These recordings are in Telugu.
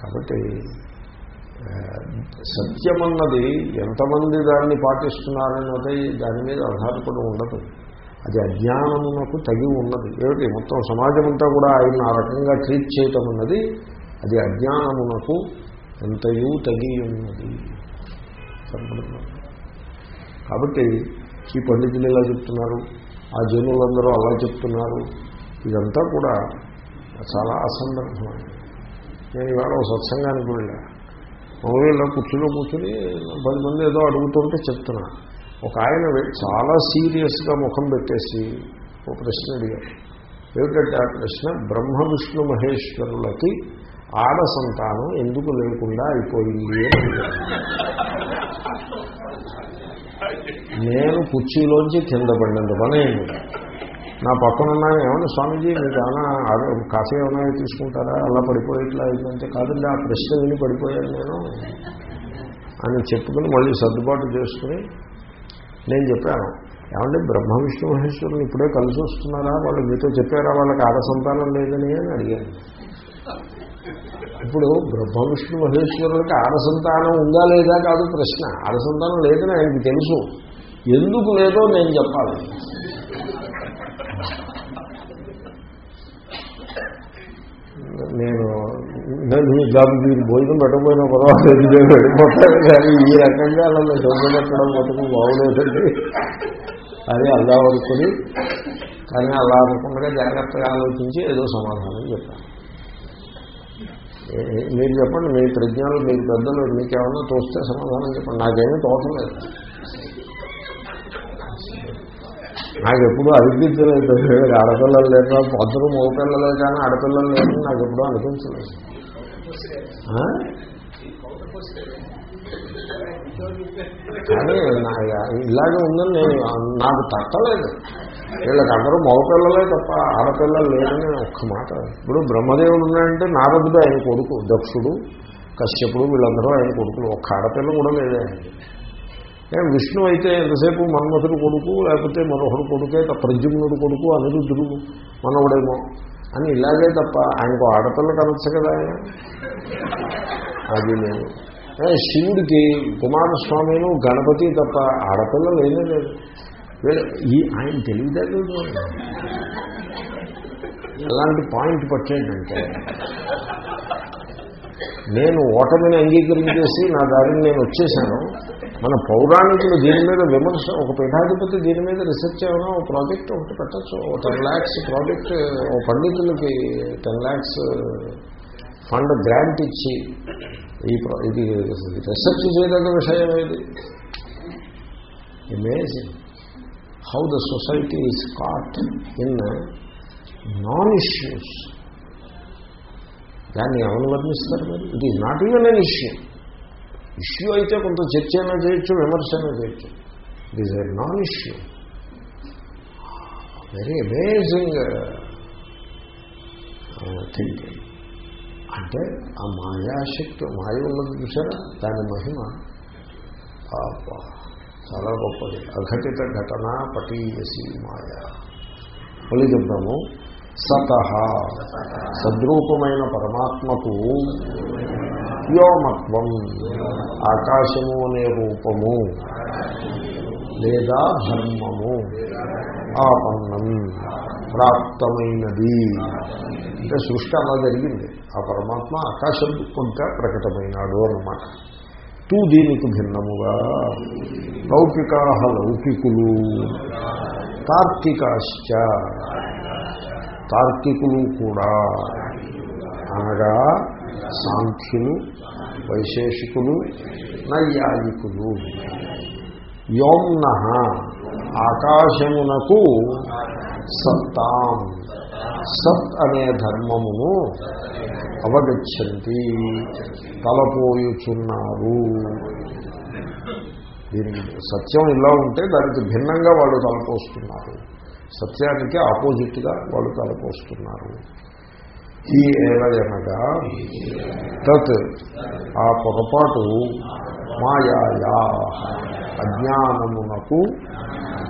కాబట్టి సత్యం సత్యమన్నది ఎంతమంది దాన్ని పాటిస్తున్నారన్నది దాని మీద ఆధారపడి ఉండదు. అది అజ్ఞానమునకు తగి ఉన్నది. ఏమిటి? మొత్తం సమాజం అంతా కూడా ఆయన ఆ రకంగా ట్రీట్ చేయటం అన్నది అది అజ్ఞానమునకు ఎంతయూ తగి ఉన్నది. కాబట్టి ఈ పండితులు ఇలా చెప్తున్నారు? ఆ జనులందరూ అలా చెప్తున్నారు. ఇదంతా కూడా చాలా అసందర్భమైనది. నేను ఇవాళ ఒక సత్సంగానికి వెళ్ళా. మామూలుగా ఇలా కుర్చీలో కూర్చుని పది మంది ఏదో అడుగుతుంటే చెప్తున్నా. ఒక ఆయన చాలా సీరియస్గా ముఖం పెట్టేసి ఒక ప్రశ్న అడిగారు ఏమిటంటే ఆ ప్రశ్న బ్రహ్మ విష్ణు మహేశ్వరులకి ఆడ సంతానం ఎందుకు లేకుండా అయిపోయింది? నేను కుర్చీలోంచి కింద పడినంత పని నా పక్కన ఉన్నాను ఏమన్నా స్వామీజీ మీకు ఏమైనా కాసే కాఫీ ఏమైనా తీసుకుంటారా? అలా పడిపోయేట్లా అయిందంటే కాదండి ఆ ప్రశ్న విని పడిపోయాను నేను. అని చెప్పుకుని మళ్ళీ సర్దుబాటు చేసుకుని నేను చెప్పాను. ఏమంటే బ్రహ్మ విష్ణు మహేశ్వరులు ఇప్పుడే కలిసి వస్తున్నారా? వాళ్ళు మీతో చెప్పారా? వాళ్ళకి ఆడ సంతానం లేదని అని అడిగాను. ఇప్పుడు బ్రహ్మ విష్ణు మహేశ్వరులకి ఆడ సంతానం ఉందా లేదా కాదు ప్రశ్న. ఆడ సంతానం లేదని ఆయనకి తెలుసు. ఎందుకు లేదో నేను చెప్పాలి. నేను నేను జాబ్ మీరు భోజనం పెట్టకపోయినా పర్వాలేదు నేను వెళ్ళిపోతాను. కానీ ఈ రకంగా అలా దొంగ పెట్టడం మటుకు బాగులేదండి. అది అలా అనుకుని కానీ అలా అనుకుండా జాగ్రత్తగా ఆలోచించి ఏదో సమాధానం చెప్పాను. మీరు చెప్పండి మీ ప్రజ్ఞలు మీరు పెద్దలు మీకేమన్నా తోస్తే సమాధానం చెప్పండి. నాకేమీ తోచలేదు నాకు ఎప్పుడు అనిపించలేదు ఆడపిల్లలు లేక పొద్దున మగపిల్లలే కానీ ఆడపిల్లలు లేదని నాకు ఎప్పుడూ అనిపించలేదు కానీ ఇలాగే ఉందని నేను నాకు తట్టలేదు. వీళ్ళకి అందరూ మగపిల్లలే తప్ప ఆడపిల్లలు లేదని ఒక్క మాట. ఇప్పుడు బ్రహ్మదేవుడు ఉన్నాడంటే నారదుడు ఆయన కొడుకు దక్షుడు కశ్యపుడు వీళ్ళందరూ ఆయన కొడుకులు. ఒక్క ఆడపిల్ల కూడా లేదే. విష్ణు అయితే ఎంతసేపు మన్మథుడు కొడుకు లేకపోతే మరొకడు కొడుకే తప్ప కొడుకు అనిరుద్ధుడు మనవుడేమో అని ఇలాగే తప్ప ఆయనకు ఆడపిల్ల కనొచ్చు కదా ఆయన? అది నేను శివుడికి కుమారస్వామిను గణపతి తప్ప ఆడపిల్ల లేనే లేదు. ఈ ఆయన తెలివితేటలు ఎలాంటి పాయింట్ పట్టేటంటే నేను ఓటమిని అంగీకరించేసి నా దారిని నేను వచ్చేసాను. మన పౌరాణికులు దీని మీద విమర్శ ఒక పీఠాధిపతి దీని మీద రీసెర్చ్ ఏమైనా ఒక ప్రాజెక్ట్ ఒకటి పెట్టచ్చు. ఒక టెన్ ల్యాక్స్ ప్రాజెక్ట్ ఓ పండితులకి టెన్ ల్యాక్స్ ఫండ్ గ్రాంట్ ఇచ్చి ఈ ఇది రీసెర్చ్ చేయదగ్గ విషయం ఏది? Imaging how the society is caught in non issues దాన్ని ఎవరు వర్ణిస్తారు మీరు? It is not even an issue issue అయితే కొంత చర్చ అయినా చేయొచ్చు విమర్శ అయినా చేయొచ్చు it is a non issue very amazing thinking అంటే ఆ మాయాశక్తి మాయ ఉన్నది చూసారా? దాని మహిమ. చాలా గొప్పది. అఘటిత ఘటన పటీయసి మాయ. మళ్ళీ చెప్తాము. సత సద్రూపమైన పరమాత్మకు వ్యోమత్వం ఆకాశము అనే రూపము లేదా ధర్మము ఆపన్నం ప్రాప్తమైనది. అంటే సృష్టి అలా జరిగింది. ఆ పరమాత్మ ఆకాశం కొంత ప్రకటమైనాడు అన్నమాట. తూ దీనికి భిన్నముగా. లౌకికా లౌకికులు తార్కికాశ్చ తార్కికులు కూడా అనగా సాంఖ్యులు వైశేషికులు నైయాయికులు. యోమ్న ఆకాశమునకు సత్తాం. సత్ అనే ధర్మమును అవగచ్చంతి. తలపోయుచున్నారు. దీనికి సత్యం ఇలా ఉంటే దానికి భిన్నంగా వాళ్ళు తలపోస్తున్నారు. సత్యానికి ఆపోజిట్గా వాళ్ళు తలపోస్తున్నారు. ఈ ఏవయనగా తత్ ఆ పొరపాటు మాయాయా అజ్ఞానమునకు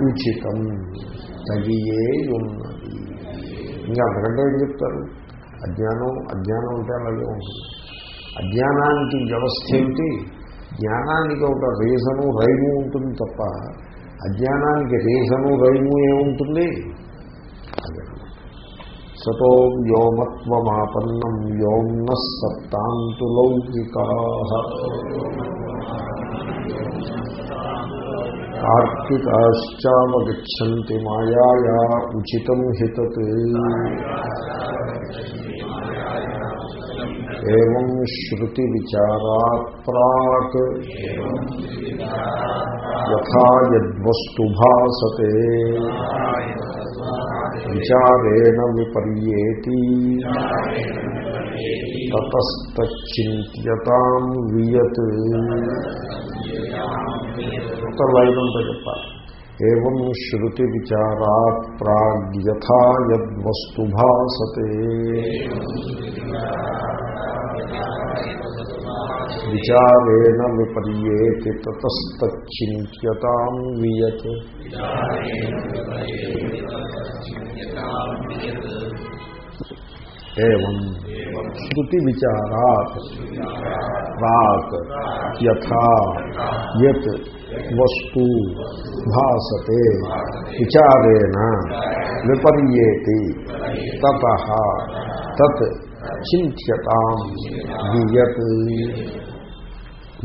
ఉచితం తగియే ఉన్నది. ఇంకా అంతకంటే ఏం చెప్తారు? అజ్ఞానం అజ్ఞానం అంటే అలాగే ఉంటుంది. అజ్ఞానానికి వ్యవస్థ ఏమిటి? జ్ఞానానికి ఒక రీజను రైము ఉంటుంది తప్ప అజ్ఞానానికి రీజను రైము ఏముంటుంది? సతో వ్యోమత్వమాపన్నం వ్యోమ్న సత్తాంతు లౌకికా కార్తికాశ్చావగచ్చంతి మాయాయా ఉచితం హితత్ ఏం శృతి విచారాత్ ప్రాక్ యథా యద్వస్తు భాసతే విచారేణ విపర్యేతి తతస్తచ్చింత్యతాం వియత్ ఒక లైన్ అంతా చెప్పాలి. ఏం శృతి విచారాత్ ప్రాగ్యథా యద్వస్తు భాసతే। విచారేణ విపర్యేతి తతస్తచ్చింత్యతాం వియత్. ఏం శృతి విచారాత్ ప్రాక్ యథా యత్ వస్తు భాసతే విచారేణ విపర్యేతి తత తత్ చింత్యతాం వియత్.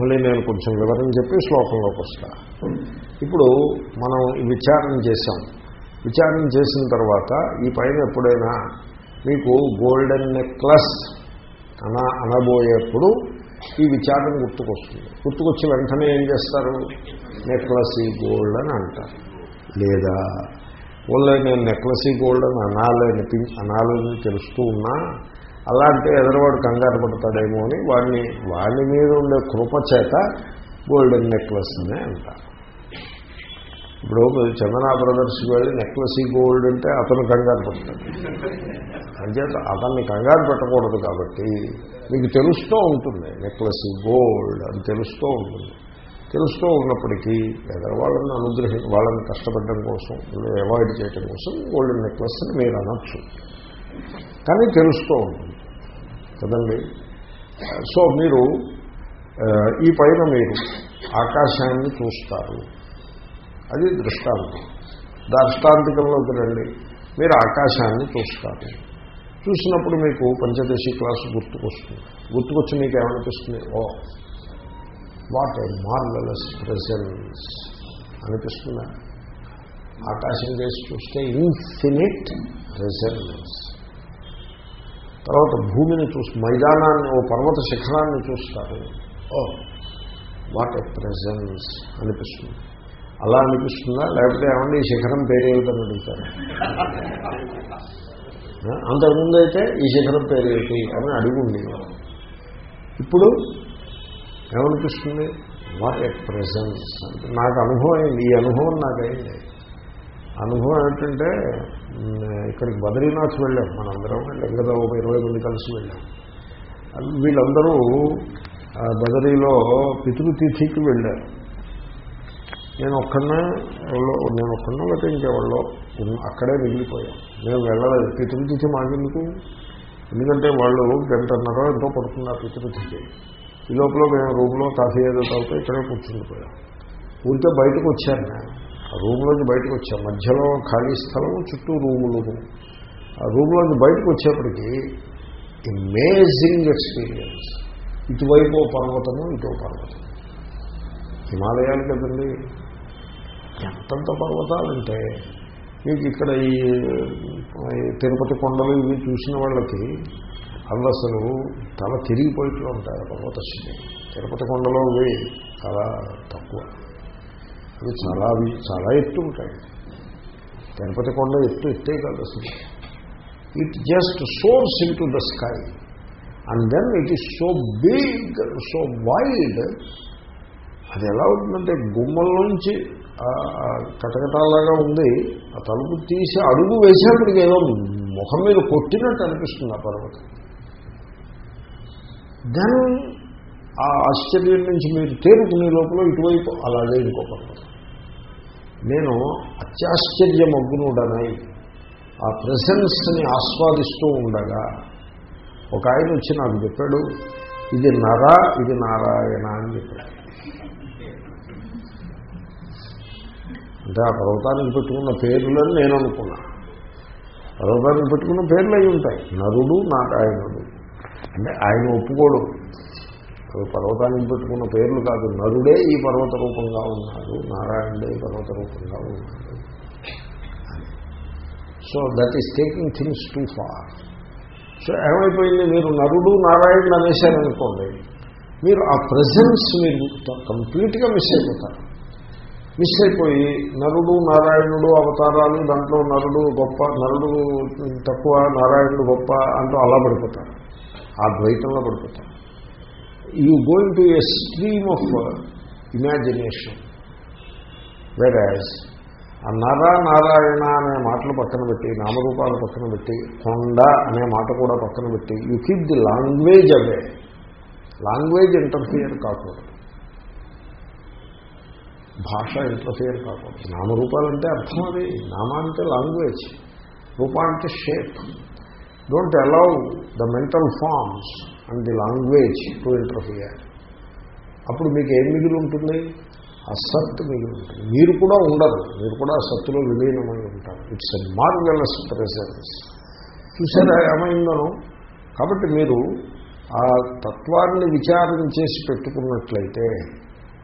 మళ్ళీ నేను కొంచెం వివరం చెప్పి శ్లోకంలోకి వస్తా. ఇప్పుడు మనం విచారం విచారణ చేశాం. విచారణ చేసిన తర్వాత ఈ పైన ఎప్పుడైనా మీకు గోల్డెన్ నెక్లెస్ అన అనబోయేప్పుడు ఈ విచారణ గుర్తుకొస్తుంది. గుర్తుకొచ్చి వెంటనే ఏం చేస్తారు? నెక్లెస్ ఈ గోల్డ్ అని అంటారు. లేదా ఓన్లీ నేను నెక్లెస్ ఈ గోల్డ్ అని అనాలని అనాలని తెలుస్తూ ఉన్నా అలాంటి ఎదరవాడు కంగారు పడతాడేమో అని వాడిని వాడి మీద ఉండే కృప చేత గోల్డెన్ నెక్లెస్ అనే అంటారు. ఇప్పుడు చందనా బ్రదర్స్కి వెళ్ళి నెక్లెస్ ఈ గోల్డ్ అంటే అతను కంగారు పడతాడు. అంచేత అతన్ని కంగారు పెట్టకూడదు కాబట్టి మీకు తెలుస్తూ ఉంటుంది నెక్లెస్ గోల్డ్ అని తెలుస్తూ ఉంటుంది. తెలుస్తూ ఉన్నప్పటికీ వాళ్ళని అనుగ్రహి వాళ్ళని కష్టపడడం కోసం అవాయిడ్ చేయడం కోసం గోల్డెన్ నెక్లెస్ని మీరు అనొచ్చు. కానీ తెలుస్తూ ఉంటుంది. కదండి? సో మీరు ఈ పైన మీరు ఆకాశాన్ని చూస్తారు. అది దృష్టాంతం. దృష్టాంతికంలోకి రండి. మీరు ఆకాశాన్ని చూస్తారు. చూసినప్పుడు మీకు పంచదశి క్లాసు గుర్తుకొస్తుంది. గుర్తుకొచ్చి మీకు ఏమనిపిస్తుంది? Oh what a marvellous presence అనిపిస్తుందా? ఆకాశం చేసి చూస్తే ఇన్ఫినిట్ ప్రెసెన్స్. తర్వాత భూమిని చూసి మైదానాన్ని ఓ పర్వత శిఖరాన్ని చూస్తారు. ఓ వాట్ ఎ ప్రెజెన్స్ అనిపిస్తుంది. అలా అనిపిస్తుందా? లేకపోతే ఏమండి ఈ శిఖరం పేరేమిటని అడుగుతారు? అంతకుముందు అయితే ఈ శిఖరం పేరేమిటి అని అడుగుండి ఇప్పుడు ఏమనిపిస్తుంది? వాట్ ఎ ప్రెజెన్స్ నాకు అనుభవం అయింది ఈ అనుభవం నాకైంది అనుభవం ఏంటంటే ఇక్కడికి బద్రీనాథ్ వెళ్ళాం మనందరం వెళ్ళాం కదా ఒక ఇరవై మంది కలిసి వెళ్ళాం. వీళ్ళందరూ బదరీలో పితృతిథికి వెళ్ళారు. నేను ఒక్కనే నేను ఒక్కడనే లేకపోతే ఇంకెవరిలో అక్కడే మిగిలిపోయాం. నేను వెళ్ళలేదు. పితృతిథి మాకెందుకు? ఎందుకంటే వాళ్ళు గంటన్నర ఎంతో పడుతున్నారు పితృతిథి. ఈ లోపల మేము రూమ్లో కాఫీ ఏదో తాగుతూ ఇక్కడే కూర్చుండిపోయాం. ఊరికే బయటకు వచ్చాను నేను. రూమ్లోంచి బయటకు వచ్చాం మధ్యలో ఖాళీ స్థలం చుట్టూ రూములు. ఆ రూమ్లోంచి బయటకు వచ్చేప్పటికీ అమేజింగ్ ఎక్స్పీరియన్స్ ఇటువైపు పర్వతము ఇటో పర్వతం హిమాలయాలు కదండి. ఎంతంత పర్వతాలంటే మీకు ఇక్కడ ఈ తిరుపతి కొండలు ఇవి చూసిన వాళ్ళకి అవి అసలు తల తిరిగిపోయిట్లు ఉంటాయి పర్వత తిరుపతి కొండలో ఇవి చాలా తక్కువ. అవి చాలా చాలా ఎత్తు ఉంటాయి. తిరుపతి కొండ ఎత్తు ఎత్తే కాదు అసలు. It just soars into the sky and then it is so big so wide అది ఎలా ఉంటుందంటే గుమ్మల్లోంచి కటకటాలాగా ఉంది. ఆ తలుపు తీసి అడుగు వేసేప్పటికి ఏదో ముఖం మీద కొట్టినట్టు అనిపిస్తుంది ఆ పర్వతం. దెన్ ఆ ఆశ్చర్యం నుంచి మీరు తేరుకునే లోపల ఇటువైపు అలాగే ఇంకో పర్వతం. నేను అత్యాశ్చర్యమగ్నుడనై ఆ ప్రెసెన్స్ని ఆస్వాదిస్తూ ఉండగా ఒక ఆయన వచ్చి నాకు చెప్పాడు ఇది నర ఇది నారాయణ అని చెప్పాడు. అంటే ఆ పర్వతానికి పెట్టుకున్న పేర్లని నేను అనుకున్నా. పర్వతానికి పెట్టుకున్న పేర్లు అయి ఉంటాయి. నరుడు నారాయణుడు. అంటే ఆయన ఒప్పుకోడు. అవి పర్వతానికి పెట్టుకున్న పేర్లు కాదు. నరుడే ఈ పర్వత రూపంగా ఉన్నాడు. నారాయణుడే ఈ పర్వత రూపంగా ఉన్నాడు. So that is taking things too far so ఏమైపోయింది? మీరు నరుడు నారాయణుడు అనేశారనుకోండి మీరు ఆ ప్రజెన్స్ మీరు కంప్లీట్గా మిస్ అయిపోతారు. మిస్ అయిపోయి నరుడు నారాయణుడు అవతారాలు దాంట్లో నరుడు గొప్ప నరుడు తక్కువ నారాయణుడు గొప్ప అంటూ అలా పడిపోతారు. ఆ ద్వైతంలో పడిపోతారు. You going to a stream of imagination whereas ఆ నర నారాయణ అనే మాటలు పక్కన పెట్టి నామరూపాలు పక్కన పెట్టి కొండ అనే మాట కూడా పక్కన పెట్టి you keep the language away language interfere కాకూడదు. భాష ఇంటర్ఫియర్ కాకూడదు. నామరూపాలంటే అర్థం అది. నామా అంటే లాంగ్వేజ్ రూపా అంటే shape don't allow the mental forms and the language to interfere. అప్పుడు మీకు ఏం మిగిలి ఉంటుంది అసత్ మిగిలి ఉంటుంది మీరు కూడా ఉండరు. మీరు కూడా అసత్తులో విలీనమై ఉంటారు. ఇట్స్ ఎ మార్వెలస్ ప్రెసెన్స్ చూసారా ఏమైందను? కాబట్టి మీరు ఆ తత్వాన్ని విచారం చేసి పెట్టుకున్నట్లయితే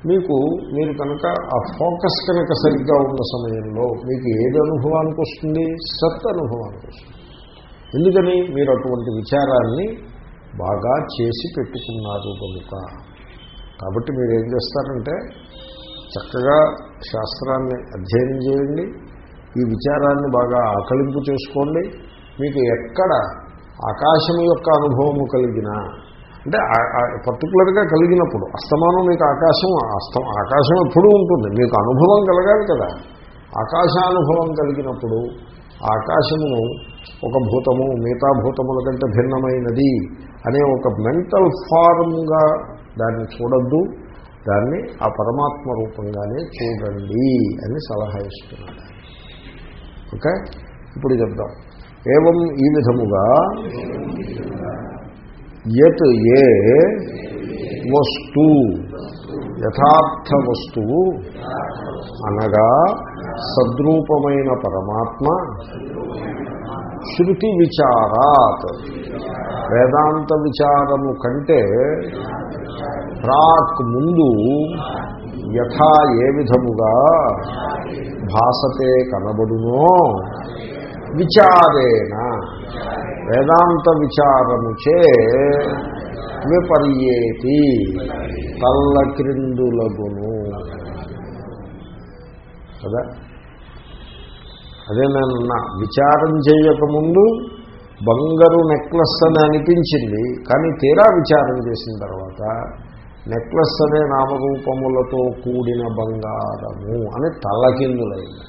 మీకు మీరు కనుక ఆ ఫోకస్ కనుక సరిగ్గా ఉన్న సమయంలో మీకు ఏది అనుభవానికి వస్తుంది సత్ అనుభవానికి వస్తుంది ఎందుకని? మీరు అటువంటి విచారాన్ని బాగా చేసి పెట్టుకున్నారు కనుక కాబట్టి మీరు ఏం చేస్తారంటే చక్కగా శాస్త్రాన్ని అధ్యయనం చేయండి ఈ విచారాన్ని బాగా ఆకలింపు చేసుకోండి. మీకు ఎక్కడ ఆకాశం యొక్క అనుభవము కలిగినా అంటే పర్టికులర్గా కలిగినప్పుడు అస్తమానం మీకు ఆకాశం అస్తం ఆకాశం ఎప్పుడూ ఉంటుంది. మీకు అనుభవం కలగాలి కదా. ఆకాశానుభవం కలిగినప్పుడు ఆకాశమును ఒక భూతము మిగతా భూతముల కంటే భిన్నమైనది అనే ఒక మెంటల్ ఫార్మ్గా దాన్ని చూడద్దు. దాన్ని ఆ పరమాత్మ రూపంగానే చూడండి అని సలహా ఇస్తున్నాడు. ఓకే? ఇప్పుడు చెప్దాం. ఏవం ఈ విధముగా? యత్ ఏ వస్తు యథార్థ వస్తువు అనగా సద్రూపమైన పరమాత్మ శృతి విచారాత్. వేదాంత విచారము కంటే ప్రాక్ ముందు యథా ఏ విధముగా భాసతే కనబడునో విచారేణ. వేదాంత విచారముచే విపర్యేతి తల్ల క్రిందులగును కదా? అదే నేనన్నా విచారం చేయకముందు బంగారు నెక్లెస్ అని అనిపించింది కానీ తీరా విచారం చేసిన తర్వాత నెక్లెస్ అనే నామరూపములతో కూడిన బంగారము అని తలకిందులైంది.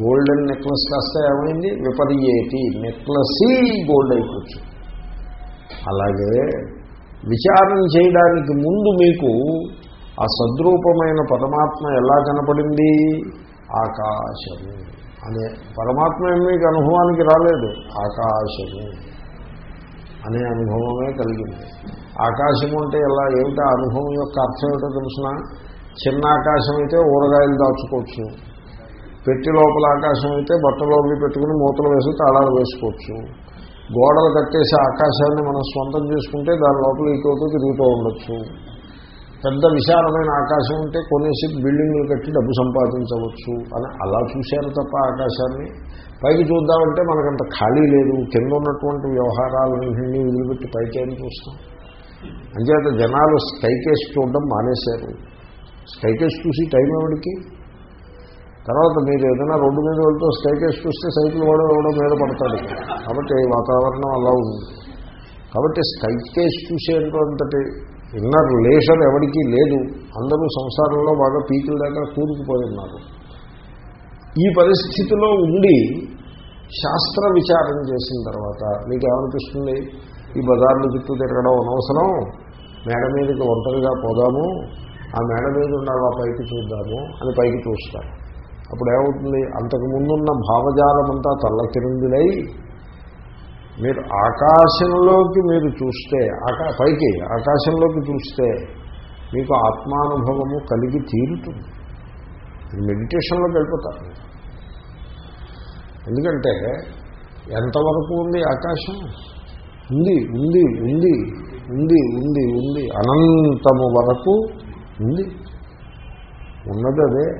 గోల్డెన్ నెక్లెస్ కాస్త ఏమైంది? విపర్యేటి నెక్లెసీ గోల్డ్ అయిపోవచ్చు అలాగే విచారం చేయడానికి ముందు మీకు ఆ సద్రూపమైన పరమాత్మ ఎలా కనపడింది? ఆకాశము. అనే పరమాత్మ మీకు అనుభవానికి రాలేదు? ఆకాశము అనే అనుభవమే కలిగింది. ఆకాశము అంటే ఎలా? ఏమిటో అనుభవం యొక్క అర్థం ఏమిటో తెలిసిన? చిన్న ఆకాశం అయితే ఊరగాయలు దాచుకోవచ్చు. పెట్టి లోపల ఆకాశం అయితే బట్టలోకి పెట్టుకుని మూతలు వేసి తాళాలు వేసుకోవచ్చు. గోడలు కట్టేసి ఆకాశాన్ని మనం సొంతం చేసుకుంటే దాని లోపల ఇటువతో తిరుగుతూ ఉండొచ్చు. పెద్ద విశాలమైన ఆకాశం ఉంటే కొనేసి బిల్డింగ్లు కట్టి డబ్బు సంపాదించవచ్చు అని అలా చూశారు తప్ప ఆకాశాన్ని. పైకి చూద్దామంటే మనకంత ఖాళీ లేదు. కింద ఉన్నటువంటి వ్యవహారాలన్నింటినీ వదిలిపెట్టి పైకి ఏం చూస్తాం? అంచేత జనాలు స్కైకేసి చూడడం మానేశారు. స్కైకేసి చూసి టైం ఎవరికి తర్వాత మీరు ఏదైనా రోడ్డు మీద వెళ్తూ స్కైకేసి చూస్తే సైకిల్ కూడా ఎవడో మీద పడతాడు. కాబట్టి వాతావరణం అలా ఉంది. కాబట్టి స్కైకేసి చూసేటంతటి ఇన్నర్ లేషన్ ఎవరికీ లేదు. అందరూ సంసారంలో బాగా పీకుల దగ్గర కూరుకుపోయి ఉన్నారు ఈ పరిస్థితిలో ఉండి శాస్త్ర విచారం చేసిన తర్వాత మీకు ఏమనిపిస్తుంది ఈ బజార్లు చుట్టూ తిరగడం అనవసరం. మేడ మీదకి ఒంటరిగా పోదాము. ఆ మేడ మీద ఉండాలి ఆ పైకి చూద్దాము అని పైకి చూస్తారు. అప్పుడు ఏమవుతుంది అంతకు ముందున్న భావజాలమంతా తల్లకిరిందులై మీరు ఆకాశంలోకి మీరు చూస్తే ఆకా పైకి ఆకాశంలోకి చూస్తే మీకు ఆత్మానుభవము కలిగి తీరుతుంది. మెడిటేషన్లోకి వెళ్ళిపోతారు. ఎందుకంటే ఎంతవరకు ఉంది ఆకాశం? ఉంది ఉంది ఉంది ఉంది ఉంది ఉంది. అనంతము వరకు ఉంది. ఉన్నది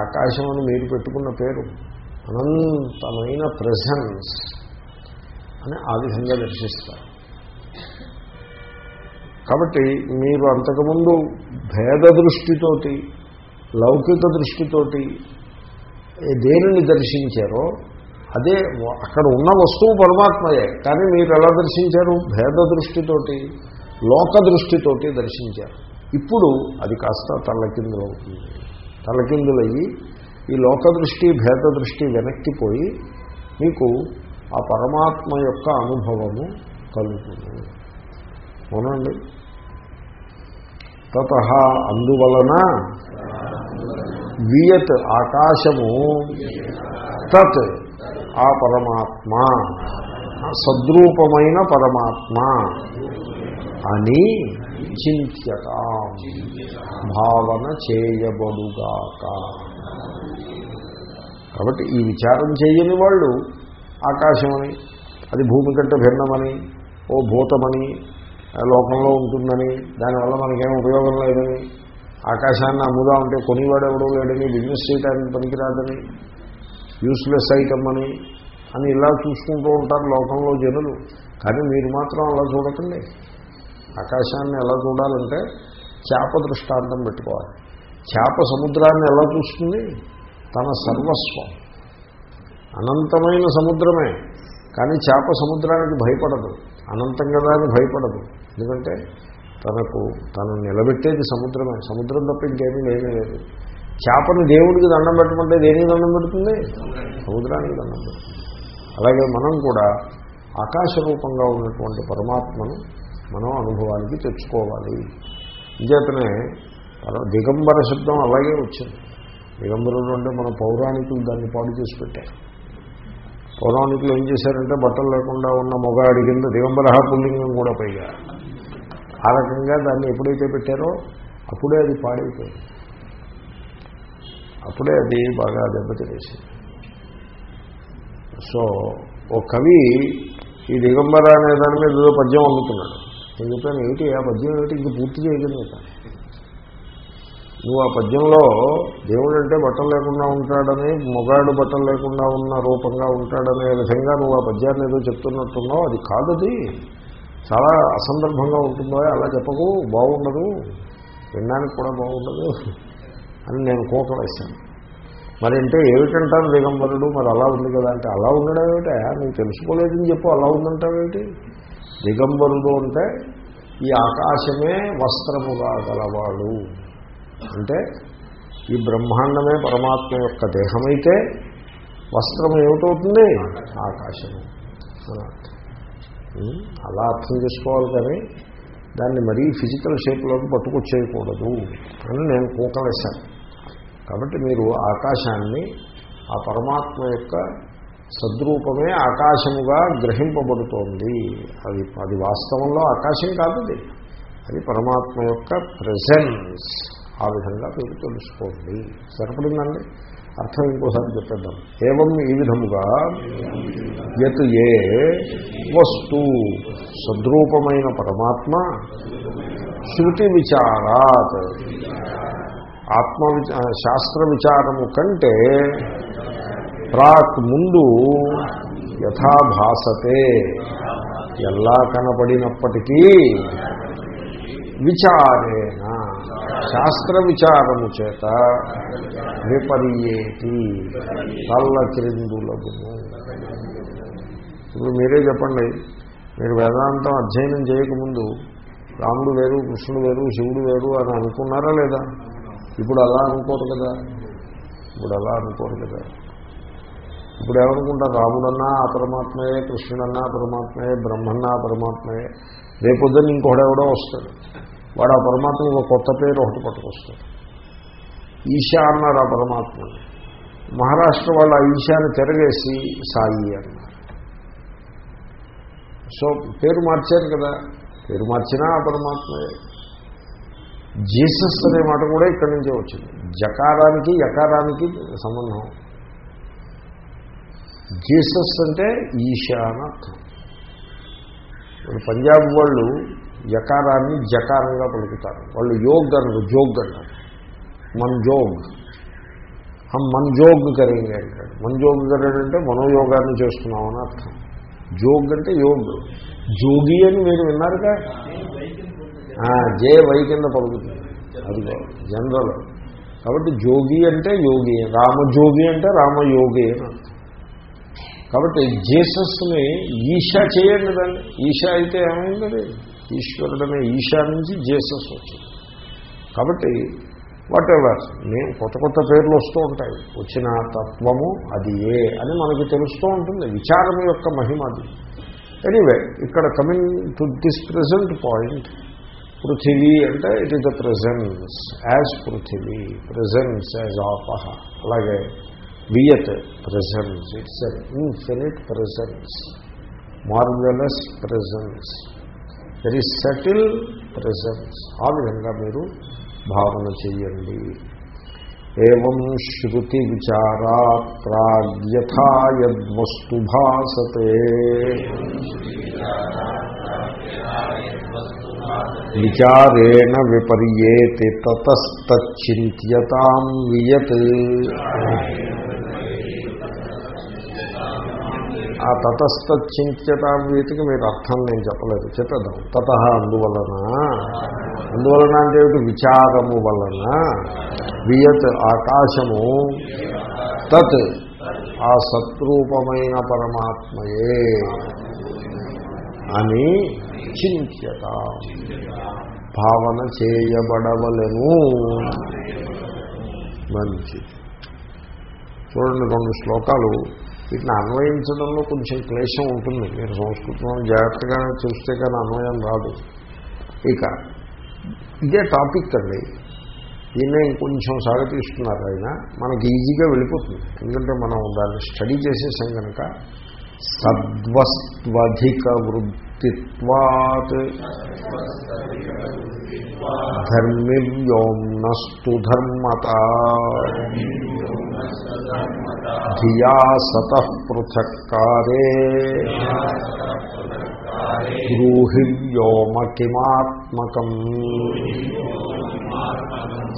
ఆకాశం అని మీరు పెట్టుకున్న పేరు. అనంతమైన ప్రెసెన్స్ అని ఆ విధంగా దర్శిస్తారు కాబట్టి మీరు అంతకుముందు భేద దృష్టితోటి లౌకిక దృష్టితోటి ఏ దేనిని దర్శించారో అదే అక్కడ ఉన్న వస్తువు పరమాత్మయే. కానీ మీరు ఎలా దర్శించారు? భేద దృష్టితోటి లోక దృష్టితోటి దర్శించారు. ఇప్పుడు అది కాస్త తల్లకిందులవుతుంది తల్లకిందులయ్యి ఈ లోక దృష్టి భేద దృష్టి వెనక్కిపోయి మీకు ఆ పరమాత్మ యొక్క అనుభవము కలుగుతుంది. అవునండి? తత అందువలన వియత్ ఆకాశము తత్ ఆ పరమాత్మ సద్రూపమైన పరమాత్మ అని చింత్యత. భావన చేయబడుగాక. కాబట్టి ఈ విచారం చేయని వాళ్ళు ఆకాశమని అది భూమి కంటే భిన్నమని ఓ భూతమని లోకంలో ఉంటుందని దానివల్ల మనకేం ఉపయోగం లేదని ఆకాశాన్ని అమ్ముదా ఉంటే కొనివాడు ఎవడో లేడని బిజినెస్ చేయడానికి పనికిరాదని యూస్లెస్ ఐటమ్ అని అని ఇలా చూసుకుంటూ ఉంటారు లోకంలో జనులు. కానీ మీరు మాత్రం అలా చూడకండి. ఆకాశాన్ని ఎలా చూడాలంటే చేప దృష్టాంతం పెట్టుకోవాలి. చేప సముద్రాన్ని ఎలా చూస్తుంది? తన సర్వస్వం. అనంతమైన సముద్రమే. కానీ చేప సముద్రానికి భయపడదు. అనంతం కదా అని భయపడదు. ఎందుకంటే తనకు తను నిలబెట్టేది సముద్రమే. సముద్రం తప్ప ఇంకేమీ లేనే లేదు. చేపను దేవుడికి దండం పెట్టమంటే దేనికి దండం పెడుతుంది? సముద్రానికి దండం పెడుతుంది. అలాగే మనం కూడా ఆకాశ రూపంగా ఉన్నటువంటి పరమాత్మను మనం అనుభవానికి తెచ్చుకోవాలి. ఇంచేతనే దిగంబర శబ్దం అలాగే వచ్చింది. దిగంబరుడు అంటే మన పౌరాణికులు దాన్ని పాడు చేసి పెట్టారు. పౌరాణికులు ఏం చేశారంటే బట్టలు లేకుండా ఉన్న మొగాడి కింద దిగంబరహ పుల్లింగం కూడా పైగా. ఆ రకంగా దాన్ని ఎప్పుడైతే పెట్టారో అప్పుడే అది పాడైపోయింది. అప్పుడే అది బాగా దెబ్బతిరేసింది సో ఓ కవి ఈ దిగంబర అనే దాని మీద ఏదో పద్యం అమ్ముతున్నాడు. నేను చెప్పాను ఏమిటి? ఆ పద్యం ఏమిటి? ఇంక పూర్తి చేయగలిగిన. నువ్వు ఆ పద్యంలో దేవుడు అంటే బట్టలు లేకుండా ఉంటాడని మొగాడు బట్టలు లేకుండా ఉన్న రూపంగా ఉంటాడనే విధంగా నువ్వు ఆ పద్యాన్ని ఏదో చెప్తున్నట్టున్నావు? అది కాదు అది. చాలా అసందర్భంగా ఉంటుందో అలా చెప్పకు బాగుండదు. వినడానికి కూడా బాగుండదు అని నేను కోక వేశాను. మరి అంటే ఏమిటంటాను దిగంబరుడు? మరి అలా ఉంది కదా అంటే అలా ఉండడం ఏమిటా? నువ్వు తెలుసుకోలేదని చెప్పు అలా ఉందంటావేమిటి దిగంబరుడు అంటే ఈ ఆకాశమే వస్త్రముగా గలవాడు. అంటే ఈ బ్రహ్మాండమే పరమాత్మ యొక్క దేహమైతే వస్త్రం ఏమిటవుతుంది? ఆకాశము అలా. అర్థం చేసుకోవాలి కానీ దాన్ని మరీ ఫిజికల్ షేప్లోకి పట్టుకొచ్చేయకూడదు అని నేను కూకలేశాను. కాబట్టి మీరు ఆకాశాన్ని ఆ పరమాత్మ యొక్క సద్రూపమే ఆకాశముగా గ్రహింపబడుతోంది. అది అది వాస్తవంలో ఆకాశం కాదు అది. పరమాత్మ యొక్క ప్రజెన్స్ ఆ విధంగా మీరు తెలుసుకోండి. సరిపడిందండి? అర్థం ఇంకోసారి చెప్పేద్దాం. ఏవం ఈ విధముగా యత్ ఏ వస్తు సద్రూపమైన పరమాత్మ శృతి విచారాత్. ఆత్మ శాస్త్ర విచారము కంటే ప్రాక్ ముందు యథాభాసతే. ఎలా కనపడినప్పటికీ విచారేణ శాస్త్ర విచారము చేత విపర్యేతి తల్ల క్రిందులగును ఇప్పుడు మీరే చెప్పండి మీరు వేదాంతం అధ్యయనం చేయకముందు రాముడు వేరు కృష్ణుడు వేరు శివుడు వేరు అని అనుకున్నారా లేదా? ఇప్పుడు అలా అనుకోరు కదా. ఇప్పుడు అలా అనుకోరు కదా. ఇప్పుడు ఏమనుకుంటారు? రాముడన్నా ఆ పరమాత్మయే కృష్ణుడన్నా పరమాత్మయే బ్రహ్మన్నా పరమాత్మయే రేపొద్దున ఇంకొకడెవడో వస్తాడు. వాడు ఆ పరమాత్మకి ఒక కొత్త పేరు ఒకటి పట్టుకొస్తాడు. ఈశా అన్నారు ఆ పరమాత్మని. మహారాష్ట్ర వాళ్ళు ఆ ఈశాని తిరగేసి సాయి అన్నారు సో పేరు మార్చారు కదా. పేరు మార్చినా ఆ పరమాత్మయే. జీసస్ అనే మాట కూడా ఇక్కడి నుంచే వచ్చింది. జకారానికి యకారానికి సంబంధం. జీసస్ అంటే ఈశా అర్థం. పంజాబ్ వాళ్ళు యకారాన్ని జకారంగా పలుకుతారు. వాళ్ళు యోగ్ అన్నారు జోగ్ అన్నారు. మంజోగ్. జోగ్ హం మన్ కరేంగే అంటాడు మంజోగ్ జోగ్ కరేంటే మనోయోగాన్ని చేస్తున్నామని అర్థం. జోగ్ అంటే యోగ్. జోగి అని మీరు విన్నారుగా? ఆ, జే వై కింద పలుకుతుంది. అదిగో జనరల్. కాబట్టి జోగి అంటే యోగి రామజోగి అంటే రామయోగి అని అర్థం. కాబట్టి జీసస్ని ఈశా చేయండి దాన్ని. ఈశా అయితే ఏమైంది? ఈశ్వరుడనే ఈశా నుంచి జీసస్ వచ్చింది. కాబట్టి వాట్ ఎవర్ నేను కొత్త కొత్త పేర్లు వస్తూ ఉంటాయి. వచ్చిన తత్వము అది ఏ అని మనకు తెలుస్తూ ఉంటుంది. విచారం యొక్క మహిమ అది. ఎనీవే ఇక్కడ coming to this present point పృథివీ అంటే it is the presence as పృథివీ ప్రజెన్స్ యాజ్ ఆపహ. అలాగే వియత్ presence it's an infinite presence marvellous presence very subtle presence ఆ విధంగా మీరు భావన చెయ్యండి. ఏం శృతి విచారా ప్రాగ్యథాయద్వస్తు భాసతే. విచారేణ విపర్యేతి తతస్తచ్చింత్యతాం వియత్. ఆ తతస్తచ్చింత్యతాం వియతికి మీరు అర్థం నేను చెప్పలేదు. చెప్పేద్దాం. తత అందువలన? అందువలన అంటే ఏమిటి? విచారము వలన. వియత్ ఆకాశము. తత్ ఆ సత్రూపమైన పరమాత్మయే అని చింత్యత. భావన చేయబడవలను. మంచిది. చూడండి రెండు శ్లోకాలు. వీటిని అన్వయించడంలో కొంచెం క్లేశం ఉంటుంది. మీరు సంస్కృతం జాగ్రత్తగా చూస్తే కానీ అన్వయం రాదు. ఇక ఇదే టాపిక్ అండి. దీన్నే ఇంకొంచెం సాగతీస్తున్నారు ఆయన. మనకి ఈజీగా వెళ్ళిపోతుంది. ఎందుకంటే మనం దాన్ని స్టడీ చేసేసాం కనుక సద్వస్త్వధిక వృద్ధి ధర్మివ్యోమ్నస్తు ధర్మత ధియా సత పృథక్కారే బ్రూహి వ్యోమ కిమాత్మకం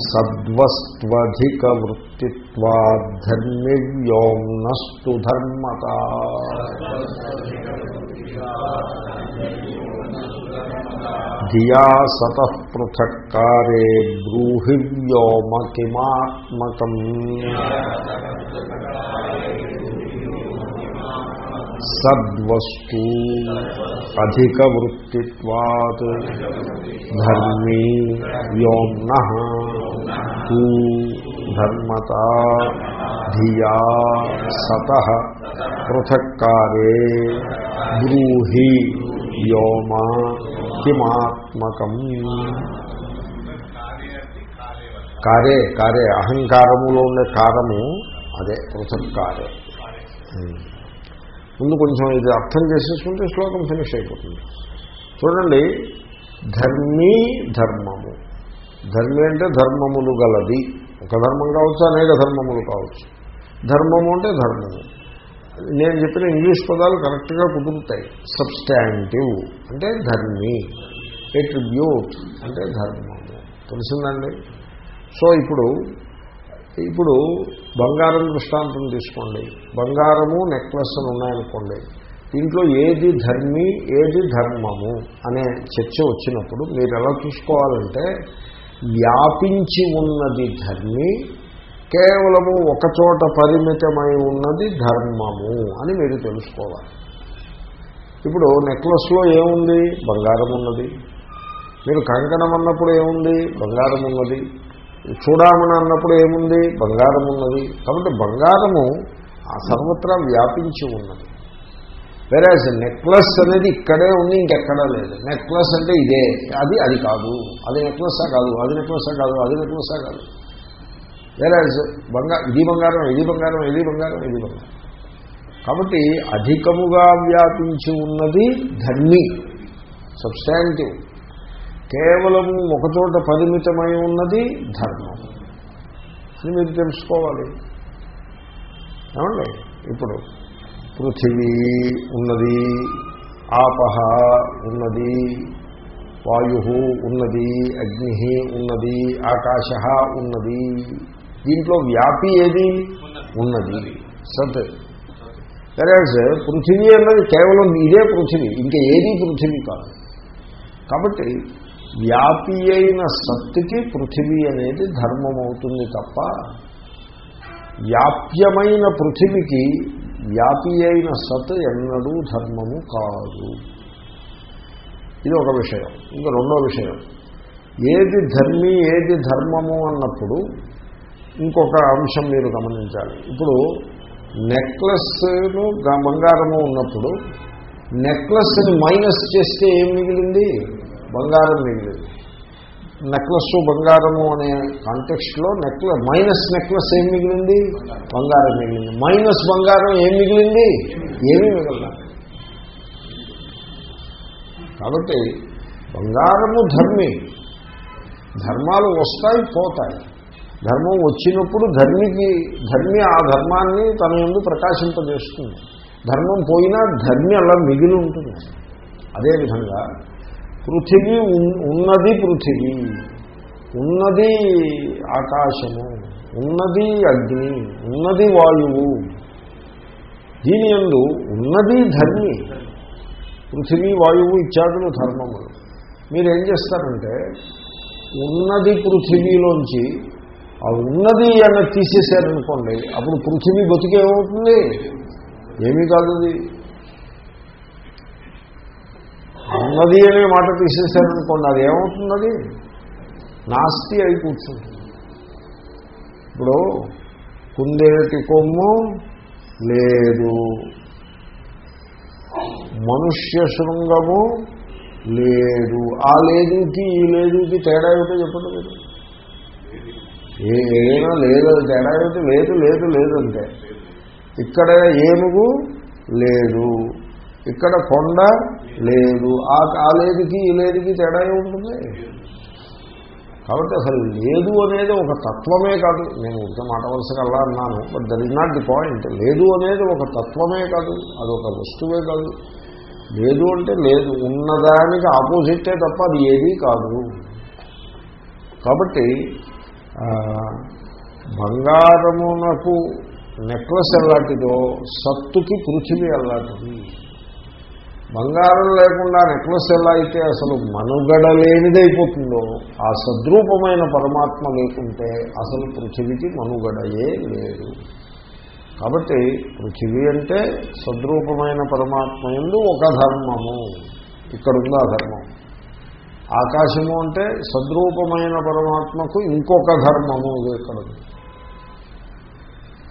సద్వస్త్వధిక వృత్తిత్వాద్ధర్మి వ్యోమ్నస్తు ధర్మత ధియా సత పృథక్కారే బ్రూహి వ్యోమ కిమాత్మకం సద్వస్తు అధిక వృత్తిత్వాత్ ధర్మీ వ్యోమ్న తూ ధర్మత ధియా సత పృథక్కారే బ్రూహి కిమాత్మకం కారే కారే అహంకారములో ఉండే కారము అదే పృథక్కారే. ముందు కొంచెం ఇది అర్థం చేసేసుకుంటే శ్లోకం ఫినిష్ అయిపోతుంది. చూడండి ధర్మీ ధర్మము. ధర్మి అంటే ధర్మములు గలది. ఒక ధర్మం కావచ్చు అనేక ధర్మములు కావచ్చు. ధర్మము అంటే ధర్మము. నేను చెప్పిన ఇంగ్లీష్ పదాలు కరెక్ట్గా కుదురుతాయి. సబ్స్టాంటివ్ అంటే ధర్మి. ఎట్రిబ్యూట్ అంటే ధర్మము తెలిసిందండి? సో ఇప్పుడు ఇప్పుడు బంగారం దృష్టాంతం తీసుకోండి. బంగారము నెక్లెస్ అని ఉన్నాయనుకోండి. దీంట్లో ఏది ధర్మి ఏది ధర్మము అనే చర్చ వచ్చినప్పుడు మీరు ఎలా చూసుకోవాలంటే వ్యాపించి ఉన్నది ధర్మి కేవలము ఒకచోట పరిమితమై ఉన్నది ధర్మము అని మీరు తెలుసుకోవాలి. ఇప్పుడు నెక్లెస్లో ఏముంది? బంగారం ఉన్నది. మీరు కంకణం అన్నప్పుడు ఏముంది? బంగారం ఉన్నది. చూడామని అన్నప్పుడు ఏముంది? బంగారం ఉన్నది. కాబట్టి బంగారము ఆ సర్వత్రా వ్యాపించి ఉన్నది. వేరేజ్ నెక్లెస్ అనేది ఇక్కడే ఉంది ఇంకెక్కడా లేదు. నెక్లెస్ అంటే ఇదే. అది అది కాదు. అది నెక్లెస్సా కాదు. అది నెక్లెస్సా కాదు. అది నెక్లెస్సా కాదు. వేరేజ్ బంగారం ఇది బంగారం ఇది బంగారం ఇది బంగారం ఇది బంగారం. కాబట్టి అధికముగా వ్యాపించి ఉన్నది ధర్మి సబ్స్టాంటివ్ కేవలము ఒకచోట పరిమితమై ఉన్నది ధర్మం. అని మీరు తెలుసుకోవాలి. ఏమండి? ఇప్పుడు పృథివీ ఉన్నది ఆపహ ఉన్నది వాయు ఉన్నది అగ్ని ఉన్నది ఆకాశ ఉన్నది. దీంట్లో వ్యాపి ఏది? ఉన్నది. సత్. వెరాజ్ పృథివీ అన్నది కేవలం ఇదే పృథివీ ఇంకా ఏది పృథివీ కాదు. కాబట్టి వ్యాపి అయిన సత్తుకి పృథివీ అనేది ధర్మం అవుతుంది తప్ప వ్యాప్యమైన పృథివికి వ్యాపి అయిన సత్ ఎన్నడూ ధర్మము కాదు. ఇది ఒక విషయం. ఇంకా రెండో విషయం. ఏది ధర్మి ఏది ధర్మము అన్నప్పుడు ఇంకొక అంశం మీరు గమనించాలి. ఇప్పుడు నెక్లెస్ను బంగారము ఉన్నప్పుడు నెక్లెస్ని మైనస్ చేస్తే ఏం మిగిలింది? బంగారం మిగిలింది నెక్లెస్ బంగారము అనే కాంటెక్స్ట్లో నెక్లెస్ మైనస్ నెక్లెస్ ఏం మిగిలింది? బంగారం మిగిలింది. మైనస్ బంగారం ఏం మిగిలింది? ఏమీ మిగల కాబట్టి బంగారము ధర్మి. ధర్మాలు వస్తాయి పోతాయి. ధర్మం వచ్చినప్పుడు ధర్మికి ధర్మి ఆ ధర్మాన్ని తన ముందు ప్రకాశింపజేస్తుంది. ధర్మం పోయినా ధర్మి అలా మిగిలి ఉంటుంది. అదేవిధంగా పృథివీ ఉన్నది పృథివీ ఉన్నది ఆకాశము ఉన్నది అగ్ని ఉన్నది వాయువు. దీని ఎందు ఉన్నది ధర్మి. పృథివీ వాయువు ఇత్యాదులు ధర్మములు. మీరేం చేస్తారంటే ఉన్నది పృథివీలోంచి ఆ ఉన్నది అన్నది తీసేశారనుకోండి అప్పుడు పృథివీ బతికేమవుతుంది? ఏమీ కాదు ఉన్నది అనే మాట తీసేశారనుకోండి అది ఏమవుతుంది నాస్తి అయి కూర్చుంటుంది. ఇప్పుడు కుందేటి కొమ్ము లేదు. మనుష్య శృంగము లేదు. ఆ లేదుకి ఈ లేదుకి తేడా ఏమిటో చెప్పండి మీరు. ఏదైనా లేదు తేడా ఏమిటి? లేదు లేదు లేదు అంటే. ఇక్కడ ఏనుగు లేదు. ఇక్కడ కొండ లేదు. ఆ లేదుకి ఈ లేదుకి తేడా ఉంటుంది కాబట్టి అసలు లేదు అనేది ఒక తత్వమే కాదు. నేను ఇంకా మాట వలసకల్లా అన్నాను but that is not the point లేదు అనేది ఒక తత్వమే కాదు అదొక వస్తువే కాదు. లేదు అంటే లేదు ఉన్నదానికి ఆపోజిటే తప్ప అది ఏదీ కాదు. కాబట్టి బంగారమునకు నెక్లెస్ ఎలాంటిదో సత్తుకి పృథివీ ఎలాంటిది బంగారం లేకుండా నెక్లెస్ ఎలా అయితే అసలు మనుగడ లేనిదైపోతుందో ఆ సద్రూపమైన పరమాత్మ లేకుంటే అసలు పృథివీకి మనుగడయే లేదు. కాబట్టి పృథివీ అంటే సద్రూపమైన పరమాత్మ ఎందు ఒక ధర్మము. ఇక్కడుంది ఆ ధర్మం. ఆకాశము అంటే సద్రూపమైన పరమాత్మకు ఇంకొక ధర్మము. ఇక్కడ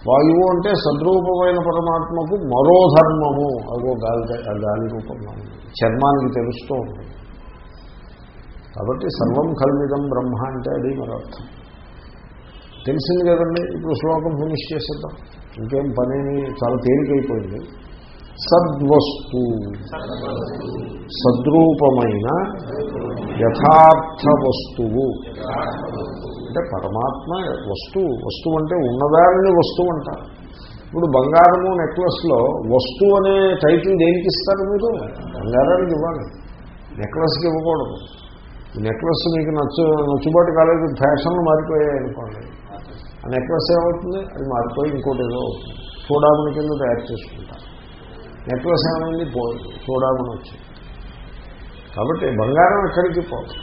వాయువు అంటే సద్రూపమైన పరమాత్మకు మరో ధర్మము అదో గాలి గాలి రూపంలో. చర్మానికి తెలుస్తూ ఉంటుంది కాబట్టి సర్వం కల్మిదం బ్రహ్మ అంటే అది మన అర్థం తెలిసింది కదండి ఇప్పుడు శ్లోకం ఫినిష్ చేసేద్దాం. ఇంకేం పనేమి చాలా తేలికైపోయింది. సద్వస్తు. సద్రూపమైన యథార్థ వస్తువు. అంటే పరమాత్మ వస్తువు వస్తువు అంటే ఉన్నదాన్ని వస్తువు అంటారు. ఇప్పుడు బంగారము నెక్లెస్లో వస్తువు అనే టైటిల్ దేనికి ఇస్తారు మీరు? బంగారానికి ఇవ్వాలి. నెక్లెస్కి ఇవ్వకూడదు. నెక్లెస్ మీకు నచ్చు నచ్చుబాటు కాలేదు ఫ్యాషన్లు మారిపోయాయి అనుకోండి. ఆ నెక్లెస్ ఏమవుతుంది? అది మారిపోయి ఇంకోటి ఏదో అవుతుంది. చూడామని కింద తయారు చేసుకుంటారు. నెక్లెస్ ఏమైంది? పోయింది చూడామని వచ్చింది కాబట్టి బంగారం ఎక్కడికి పోదు.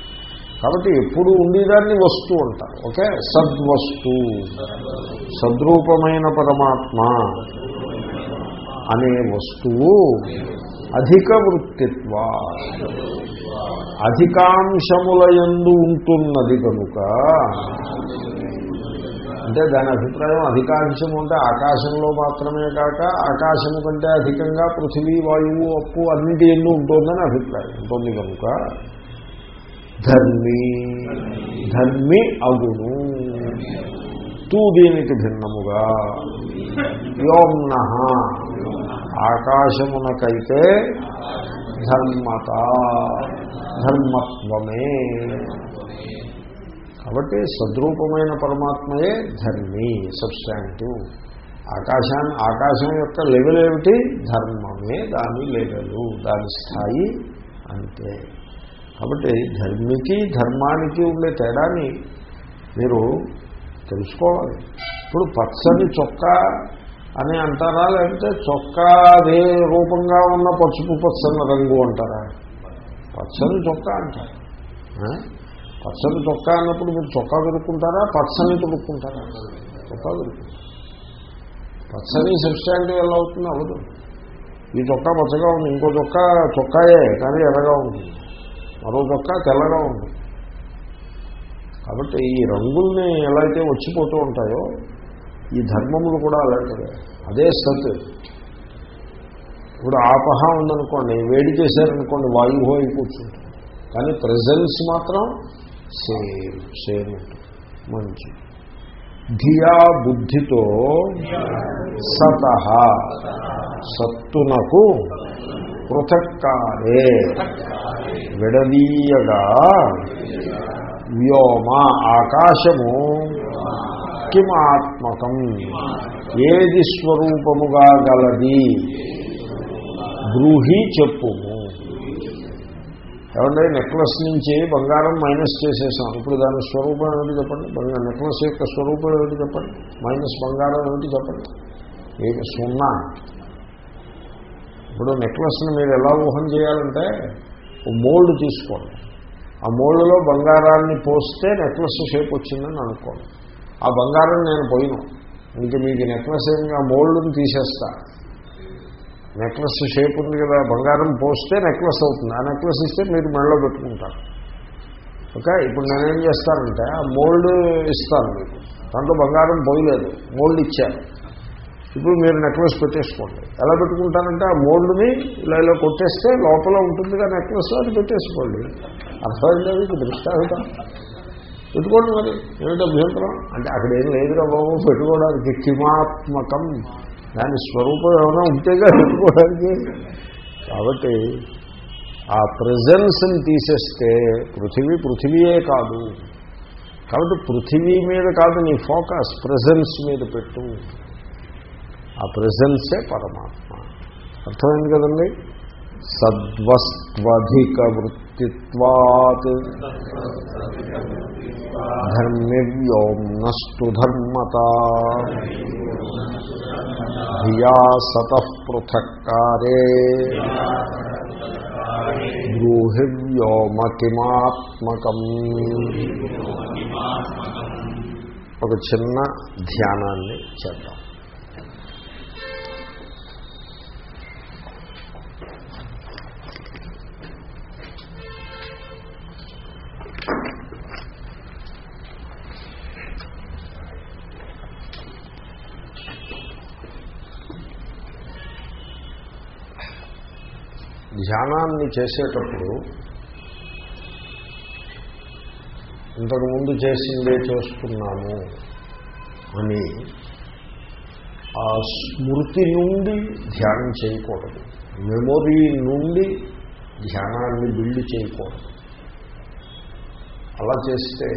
కాబట్టి ఎప్పుడు ఉండేదాన్ని వస్తువు అంటారు ఓకే? సద్వస్తు. సద్రూపమైన పరమాత్మ అనే వస్తువు అధిక వృత్తిత్వ. అధికాంశముల ఎందు ఉంటున్నది కనుక అంటే దాని అభిప్రాయం అధికాంశము అంటే ఆకాశంలో మాత్రమే కాక ఆకాశము కంటే అధికంగా పృథివీ వాయువు అప్పు అన్నిటి ఎందు ఉంటుందని అభిప్రాయం. ఉంటుంది కనుక ధర్మి. ధర్మి అగును. తూ దీనికి భిన్నముగా. వ్యోమ్న ఆకాశమునకైతే ధర్మత. ధర్మత్వమే. కాబట్టి సద్రూపమైన పరమాత్మయే ధర్మి సబ్స్టాంటివ్ ఆకాశాన్ని ఆకాశం యొక్క లెవెల్ ఏమిటి? ధర్మమే దాని లెవెలు దాని స్థాయి అంతే. కాబట్టి ధర్మికి ధర్మానికి ఉండే తేడాని మీరు తెలుసుకోవాలి. ఇప్పుడు పచ్చని చొక్కా అని అంటారా? లేకపోతే చొక్కా అదే రూపంగా ఉన్న పసుపు పచ్చని రంగు అంటారా? పచ్చని చొక్కా అంటారు. పచ్చని చొక్కా అన్నప్పుడు మీరు చొక్కా దొరుకుంటారా పచ్చని దొరుకుంటారా చొక్కా దొరుకుంటారు పచ్చని సబ్స్టాంటివ్ ఎలా అవుతుంది? అవ్వదు. ఈ చొక్కా పచ్చగా ఉంది ఇంకో చొక్కా చొక్కాయే కానీ ఎర్రగా ఉంటుంది మరో పక్క తెల్లగా ఉంటుంది కాబట్టి ఈ రంగుల్ని ఎలా అయితే వచ్చిపోతూ ఉంటాయో ఈ ధర్మములు కూడా అలాంటివే. అదే సత్. ఇప్పుడు ఆపహ ఉందనుకోండి వేడి చేశారనుకోండి వాయువు అయి కూర్చుంటుంది. కానీ ప్రజెన్స్ మాత్రం సేమ్ సేమ్ ఉంటుంది. మంచి. ధియా బుద్ధితో సత సత్తునకు పృథక్కారే. విడదీయగా వ్యోమ ఆకాశము కిమాత్మకం. ఏది స్వరూపముగా గలది? బ్రూహి చెప్పుము. ఏమంటే నెక్లెస్ నుంచి బంగారం మైనస్ చేసేసాం. ఇప్పుడు దాని స్వరూపం ఏమిటి చెప్పండి? బంగారు నెక్లెస్ యొక్క స్వరూపం ఏమిటి చెప్పండి? మైనస్ బంగారం ఏమిటి చెప్పండి? ఏ సున్నా? ఇప్పుడు నెక్లెస్ని మీరు ఎలా ఊహం చేయాలంటే ఓ మోల్డ్ తీసుకోండి. ఆ మోల్డ్లో బంగారాన్ని పోస్తే నెక్లెస్ షేప్ వచ్చిందని అనుకోండి. ఆ బంగారం నేను పోయిను. ఇంక మీకు నెక్లెస్ ఏమి ఆ మోల్డ్ని తీసేస్తా. నెక్లెస్ షేప్ ఉంది కదా బంగారం పోస్తే నెక్లెస్ అవుతుంది. ఆ నెక్లెస్ ఇస్తే మీరు మెడలో పెట్టుకుంటారు. ఓకే? ఇప్పుడు నేనేం చేస్తానంటే ఆ మోల్డ్ ఇస్తాను మీకు. దాంట్లో బంగారం పోయలేదు. మోల్డ్ ఇచ్చాను. ఇప్పుడు మీరు నెక్లెస్ పెట్టేసుకోండి. ఎలా పెట్టుకుంటారంటే ఆ మోల్డ్ని ఇలా ఇలా కొట్టేస్తే లోపల ఉంటుందిగా నెక్లెస్ అది పెట్టేసుకోండి. అర్థమైంది అది దృష్టాంతం. పెట్టుకోండి మరి. ఏమిటి అభ్యంతరం? అంటే అక్కడ ఏం లేదురా బాబు పెట్టుకోవడానికి కిమాత్మకం. దాని స్వరూపం ఏమైనా ఉంటేగా పెట్టుకోవడానికి. కాబట్టి ఆ ప్రజెన్స్ని తీసేస్తే పృథివీ పృథివీయే కాదు. కాబట్టి పృథివీ మీద కాదు నీ ఫోకస్ ప్రజెన్స్ మీద పెట్టు. ఆ ప్రజెన్సే పరమాత్మ. అర్థమైంది కదండి? సద్వస్త్వధిక వృత్తిత్వాత్ ధర్మివ్యోమ్నస్తు ధర్మత. ధియా సత పృథక్కారే. బ్రూహివ్యోమ కిమాత్మకం. ఒక చిన్న ధ్యానాన్ని చేద్దాం. ధ్యానాన్ని చేసేటప్పుడు ఇంతకుముందు చేసిందే చేస్తున్నాము అని ఆ స్మృతి నుండి ధ్యానం చేయకూడదు. మెమొరీ నుండి ధ్యానాన్ని బిల్డ్ చేయకూడదు. అలా చేస్తే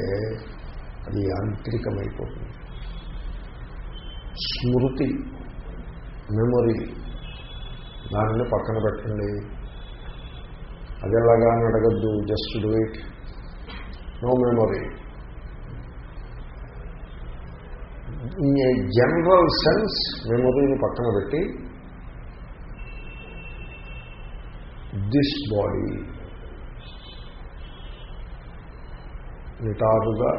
అది యాంత్రికమైపోతుంది. స్మృతి మెమొరీ దానిని పక్కన పెట్టండి. అది ఎలాగా అని అడగద్దు just do it no memory in a general sense మెమొరీని పక్కన పెట్టి దిస్ బాడీ నిటారుగా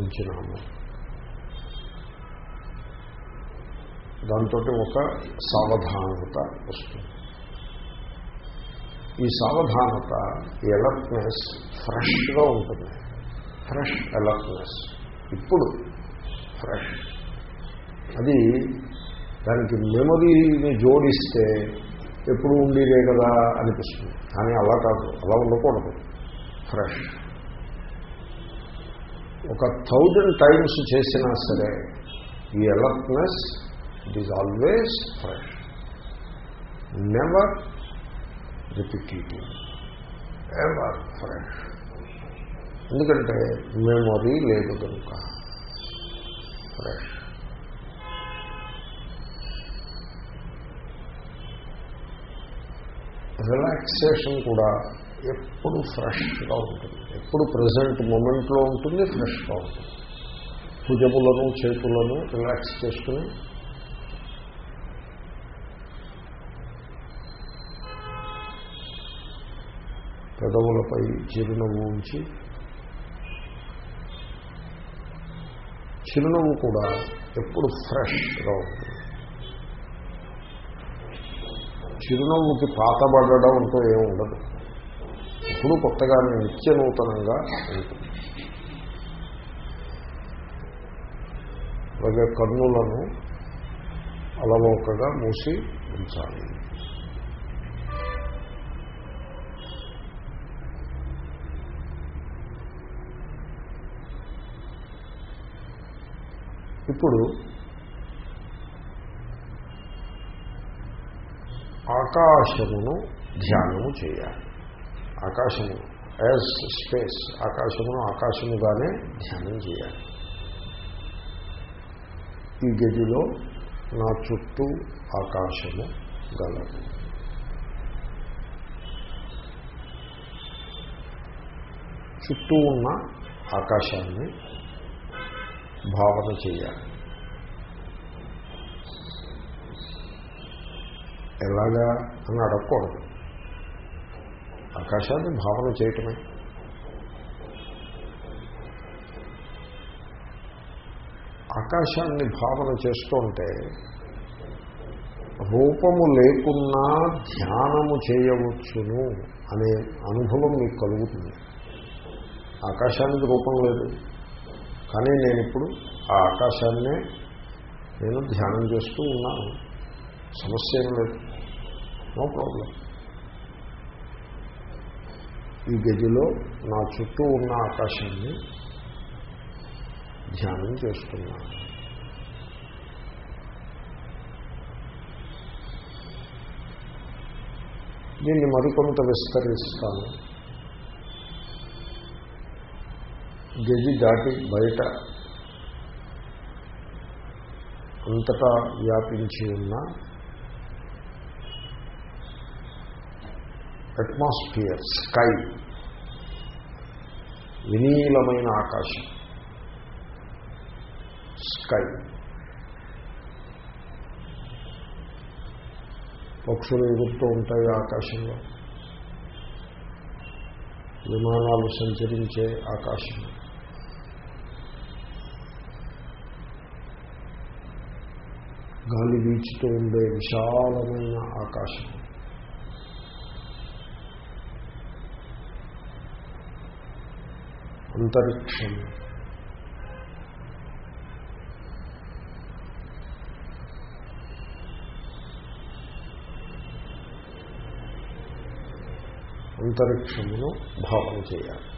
ఉంచినాము. దాంతో ఒక సావధానత వస్తుంది. ఈ సావధానత ఈ అలర్ట్నెస్ ఫ్రెష్గా ఉంటుంది. ఫ్రెష్ అలర్ట్నెస్ ఇప్పుడు ఫ్రెష్ అది దానికి మెమొరీని జోడిస్తే ఎప్పుడు ఉండేదే కదా అనిపిస్తుంది. కానీ అలా కాదు. అలా ఉండకూడదు. ఫ్రెష్ ఒక థౌజండ్ టైమ్స్ చేసినా సరే ఈ alertness it is always fresh never repetitive ever fresh ఎందుకంటే మెమొరీ లేదు కనుక. ఫ్రెష్ రిలాక్సేషన్ కూడా ఎప్పుడు ఫ్రెష్గా ఉంటుంది. ఎప్పుడు ప్రజెంట్ మూమెంట్లో ఉంటుంది ఫ్రెష్గా ఉంటుంది. భుజములను చేతులను రిలాక్స్ చేసుకుని పెదవులపై చిరునవ్వు ఉంచి చిరునవ్వు కూడా ఎప్పుడు ఫ్రెష్గా ఉంటుంది. చిరునవ్వుకి పాతబడడం అంటూ ఏమి ఉండదు. ఎప్పుడు కొత్తగా నిత్య నూతనంగా ఉంటుంది. అలాగే కన్నులను అలవోకగా మూసి ఉంచాలి. ఇప్పుడు ఆకాశమును ధ్యానము చేయాలి. ఆకాశము యాజ్ స్పేస్ ఆకాశమును ఆకాశముగానే ధ్యానం చేయాలి. ఈ గదిలో నా చుట్టూ ఆకాశము గలదు. చుట్టూ ఉన్న ఆకాశాన్ని భావన చేయాలి. ఎలాగా అని అడగకూడదు. ఆకాశాన్ని భావన చేయటమే. ఆకాశాన్ని భావన చేస్తుంటే రూపము లేకున్నా ధ్యానము చేయవచ్చును అనే అనుభవం మీకు కలుగుతుంది. ఆకాశానికి రూపం లేదు. కానీ నేను ఇప్పుడు ఆ ఆకాశాన్నే నేను ధ్యానం చేస్తూ ఉన్నాను. సమస్య ఏం లేదు. నో ప్రాబ్లం ఈ గదిలో నా చుట్టూ ఉన్న ఆకాశాన్ని ధ్యానం చేస్తున్నాను. దీన్ని మరికొంత విస్తరిస్తాను. గది దాటి బయట అంతటా వ్యాపించి ఉన్న అట్మాస్ఫియర్ స్కై వినీలమైన ఆకాశం. స్కై పక్షులు ఎగురుతూ ఉంటాయి ఆకాశంలో. విమానాలు సంచరించే ఆకాశం. గాలి వీచుతూ ఉండే విశాలమైన ఆకాశం. అంతరిక్షం. అంతరిక్షమును భావన చేయాలి.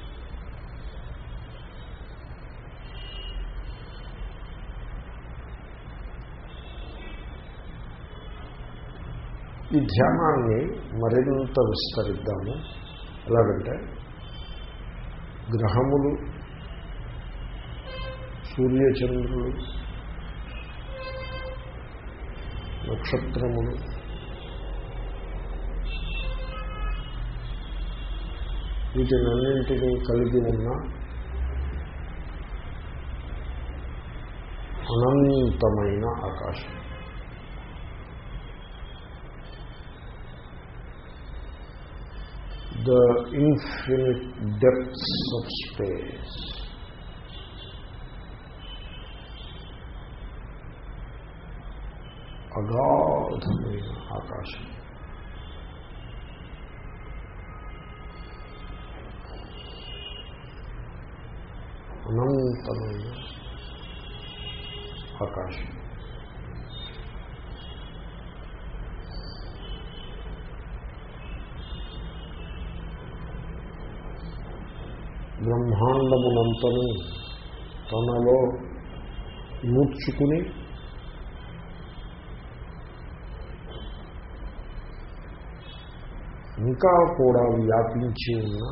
ఈ ధ్యానాన్ని మరింత విస్తరిద్దాము. ఎలాగంటే గ్రహములు సూర్యచంద్రులు నక్షత్రములు వీటినన్నింటినీ కలిగి ఉన్న అనంతమైన ఆకాశం. the infinite depths of space. అగాధమైన ఆకాశం అనంతమైన ఆకాశం బ్రహ్మాండమునంతను తనలో నూర్చుకుని ఇంకా కూడా వ్యాపించి ఉన్న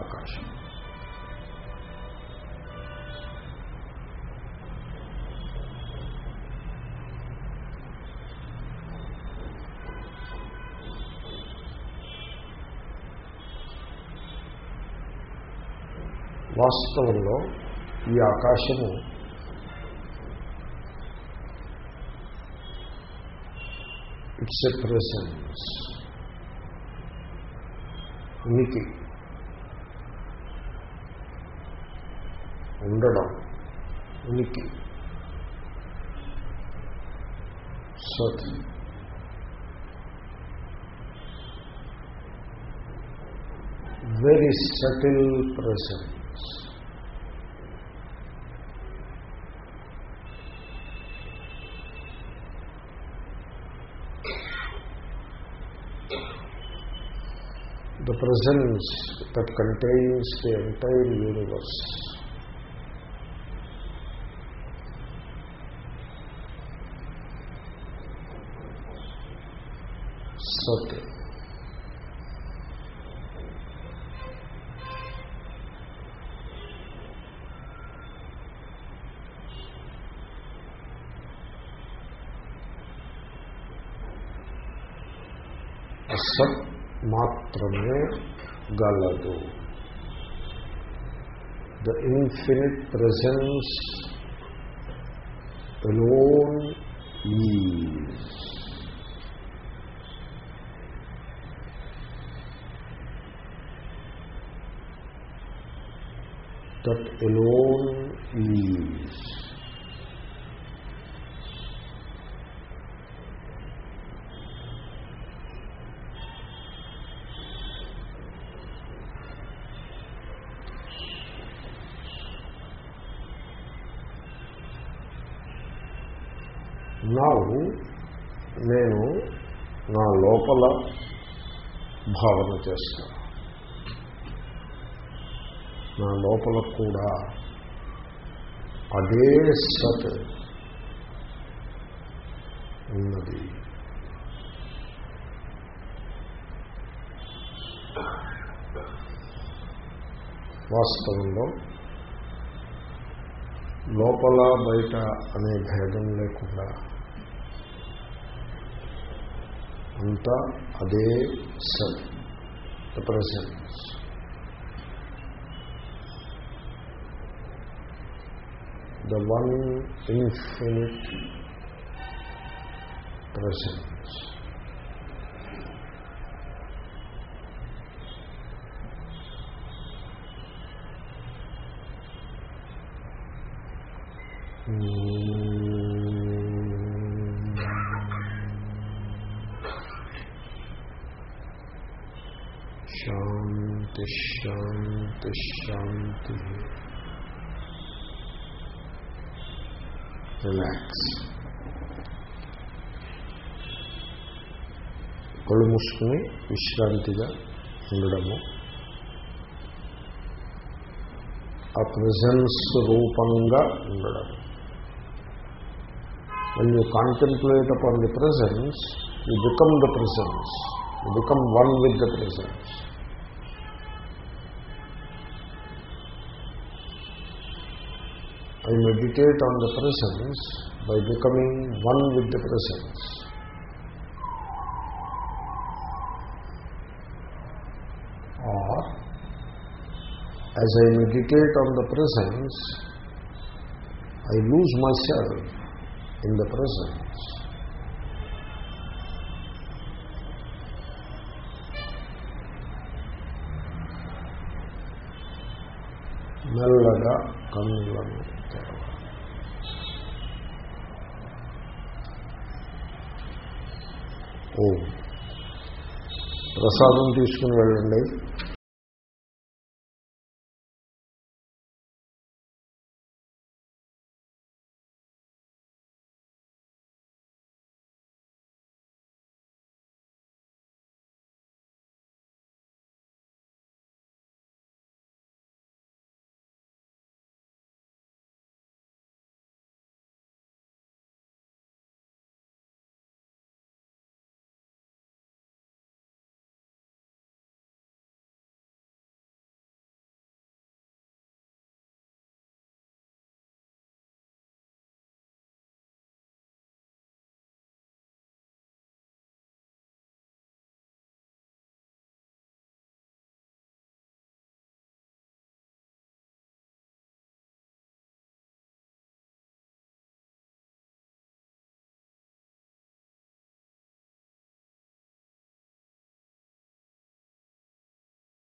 ఆకాశం. వాస్తవంలో ఈ ఆకాశము ఇట్స్ ఎ ప్రెసెన్స్ ఉనికి. ఉండడం. ఉనికి. సత్. Very subtle presence presence that contains the entire universe. Sat. Sat మాత్రమే గలదు the infinite presence alone is that alone is భావన చేస్తాను నా లోపల కూడా అదే సత్ ఉన్నది. వాస్తవంలో లోపల బయట అనే భేదం లేకుండా అంతా అదే సత్. The presence the one infinite presence శాంతి శాంతి శాంతి రిలాక్స్ కళ్ళు మూసుకుని విశ్రాంతిగా ఉండడము ఆ ప్రజెన్స్ రూపంగా ఉండడం when you contemplate upon the presence you become the presence you become one with the presence I meditate on the presence by becoming one with the presence. Or, as I meditate on the presence, I lose myself in the presence. మెల్లగా కన్నులను ప్రసాదం తీసుకుని వెళ్ళండి.